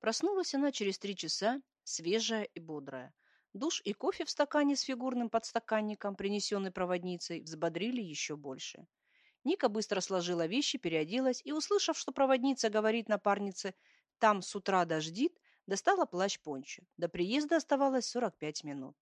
Проснулась она через три часа, свежая и бодрая. Душ и кофе в стакане с фигурным подстаканником, принесенный проводницей, взбодрили еще больше. Ника быстро сложила вещи, переоделась и, услышав, что проводница говорит напарнице «там с утра дождит», достала плащ-пончо. До приезда оставалось 45 минут.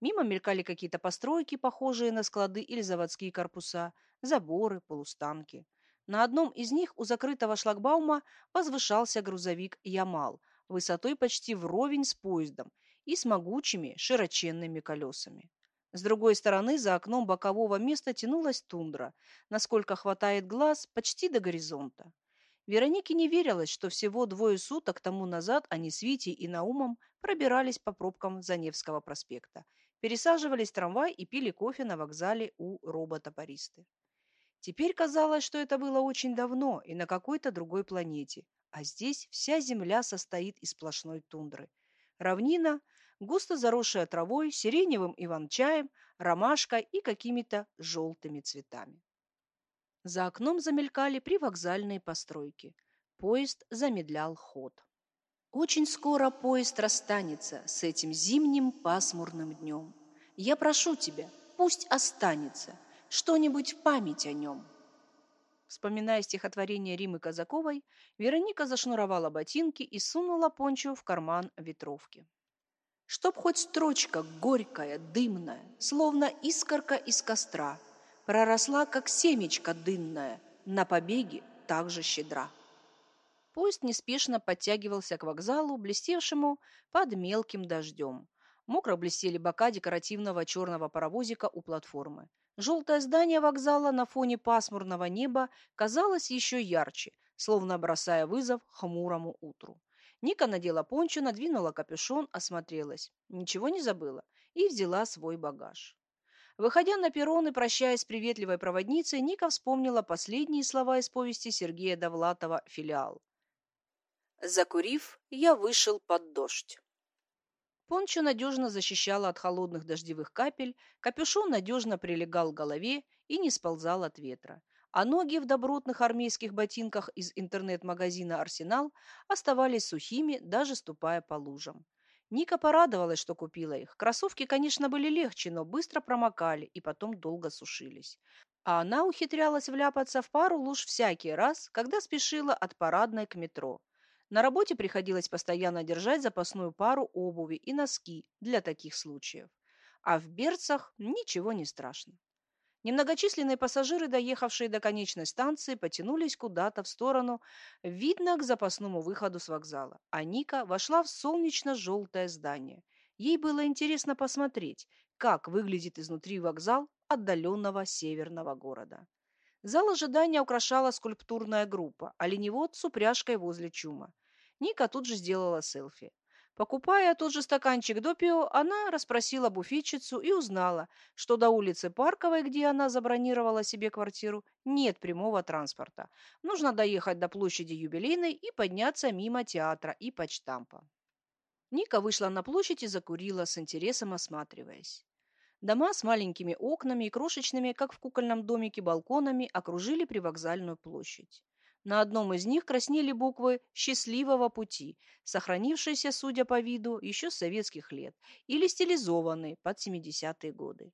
Мимо мелькали какие-то постройки, похожие на склады или заводские корпуса, заборы, полустанки. На одном из них у закрытого шлагбаума возвышался грузовик «Ямал» высотой почти вровень с поездом и с могучими широченными колесами. С другой стороны, за окном бокового места тянулась тундра, насколько хватает глаз, почти до горизонта. Веронике не верилось, что всего двое суток тому назад они с Витей и Наумом пробирались по пробкам Заневского проспекта, пересаживались в трамвай и пили кофе на вокзале у робота-паристы. Теперь казалось, что это было очень давно и на какой-то другой планете, а здесь вся земля состоит из сплошной тундры. Равнина, густо заросшая травой, сиреневым иван-чаем, ромашкой и какими-то желтыми цветами. За окном замелькали привокзальные постройки. Поезд замедлял ход. Очень скоро поезд расстанется с этим зимним пасмурным днем. Я прошу тебя, пусть останется что-нибудь в память о нем. Вспоминая стихотворение Римы Казаковой, Вероника зашнуровала ботинки и сунула пончо в карман ветровки. Чтоб хоть строчка горькая, дымная, словно искорка из костра, проросла, как семечко дынная, на побеге также щедра. Поезд неспешно подтягивался к вокзалу, блестевшему под мелким дождем. Мокро блестели бока декоративного черного паровозика у платформы. Желтое здание вокзала на фоне пасмурного неба казалось еще ярче, словно бросая вызов хмурому утру. Ника надела пончо, надвинула капюшон, осмотрелась. Ничего не забыла и взяла свой багаж. Выходя на перрон и прощаясь с приветливой проводницей, Ника вспомнила последние слова из повести Сергея Довлатова «Филиал». Закурив, я вышел под дождь. Пончо надежно защищала от холодных дождевых капель, капюшон надежно прилегал к голове и не сползал от ветра, а ноги в добротных армейских ботинках из интернет-магазина «Арсенал» оставались сухими, даже ступая по лужам. Ника порадовалась, что купила их. Кроссовки, конечно, были легче, но быстро промокали и потом долго сушились. А она ухитрялась вляпаться в пару луж всякий раз, когда спешила от парадной к метро. На работе приходилось постоянно держать запасную пару обуви и носки для таких случаев. А в берцах ничего не страшно. Немногочисленные пассажиры, доехавшие до конечной станции, потянулись куда-то в сторону, видно, к запасному выходу с вокзала. А Ника вошла в солнечно-желтое здание. Ей было интересно посмотреть, как выглядит изнутри вокзал отдаленного северного города. Зал ожидания украшала скульптурная группа, оленевод с упряжкой возле чума. Ника тут же сделала селфи. Покупая тот же стаканчик допио, она расспросила буфетчицу и узнала, что до улицы Парковой, где она забронировала себе квартиру, нет прямого транспорта. Нужно доехать до площади Юбилейной и подняться мимо театра и почтампа. Ника вышла на площадь и закурила, с интересом осматриваясь. Дома с маленькими окнами и крошечными, как в кукольном домике, балконами окружили привокзальную площадь. На одном из них краснели буквы «Счастливого пути», сохранившиеся, судя по виду, еще с советских лет, или стилизованные под 70-е годы.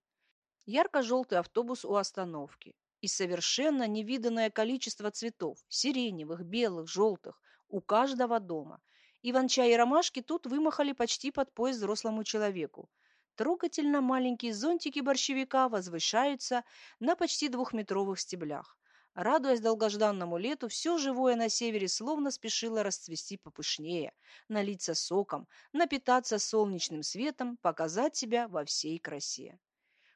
Ярко-желтый автобус у остановки и совершенно невиданное количество цветов – сиреневых, белых, желтых – у каждого дома. Иван-чай и ромашки тут вымахали почти под пояс взрослому человеку. Трогательно маленькие зонтики борщевика возвышаются на почти двухметровых стеблях. Радуясь долгожданному лету, все живое на севере словно спешило расцвести попышнее, налиться соком, напитаться солнечным светом, показать себя во всей красе.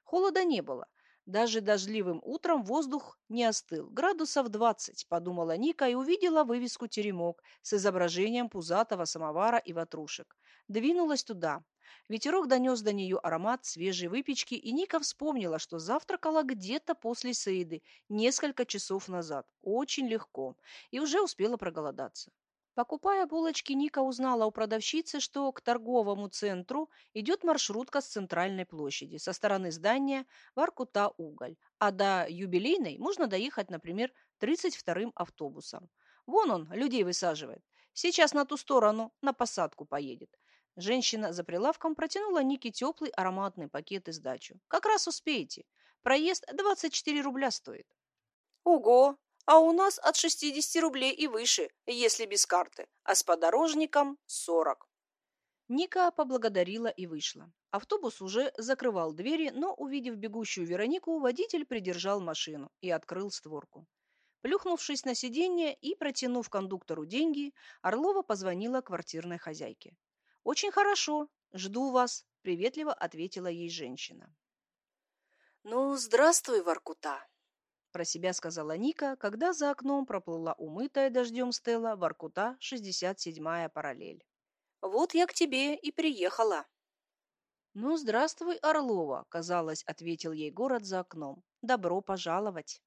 Холода не было. Даже дождливым утром воздух не остыл. Градусов двадцать, подумала Ника и увидела вывеску «Теремок» с изображением пузатого самовара и ватрушек. Двинулась туда, Ветерок донес до нее аромат свежей выпечки, и Ника вспомнила, что завтракала где-то после Саиды несколько часов назад, очень легко, и уже успела проголодаться. Покупая булочки, Ника узнала у продавщицы, что к торговому центру идет маршрутка с центральной площади, со стороны здания Воркута-Уголь, а до юбилейной можно доехать, например, 32-м автобусом. Вон он, людей высаживает. Сейчас на ту сторону, на посадку поедет. Женщина за прилавком протянула Нике теплый ароматный пакет и сдачу. Как раз успеете. Проезд 24 рубля стоит. Ого! А у нас от 60 рублей и выше, если без карты, а с подорожником 40. Ника поблагодарила и вышла. Автобус уже закрывал двери, но, увидев бегущую Веронику, водитель придержал машину и открыл створку. Плюхнувшись на сиденье и протянув кондуктору деньги, Орлова позвонила квартирной хозяйке. «Очень хорошо. Жду вас», – приветливо ответила ей женщина. «Ну, здравствуй, Воркута», – про себя сказала Ника, когда за окном проплыла умытая дождем Стелла Воркута, 67-я параллель. «Вот я к тебе и приехала». «Ну, здравствуй, Орлова», – казалось, ответил ей город за окном. «Добро пожаловать».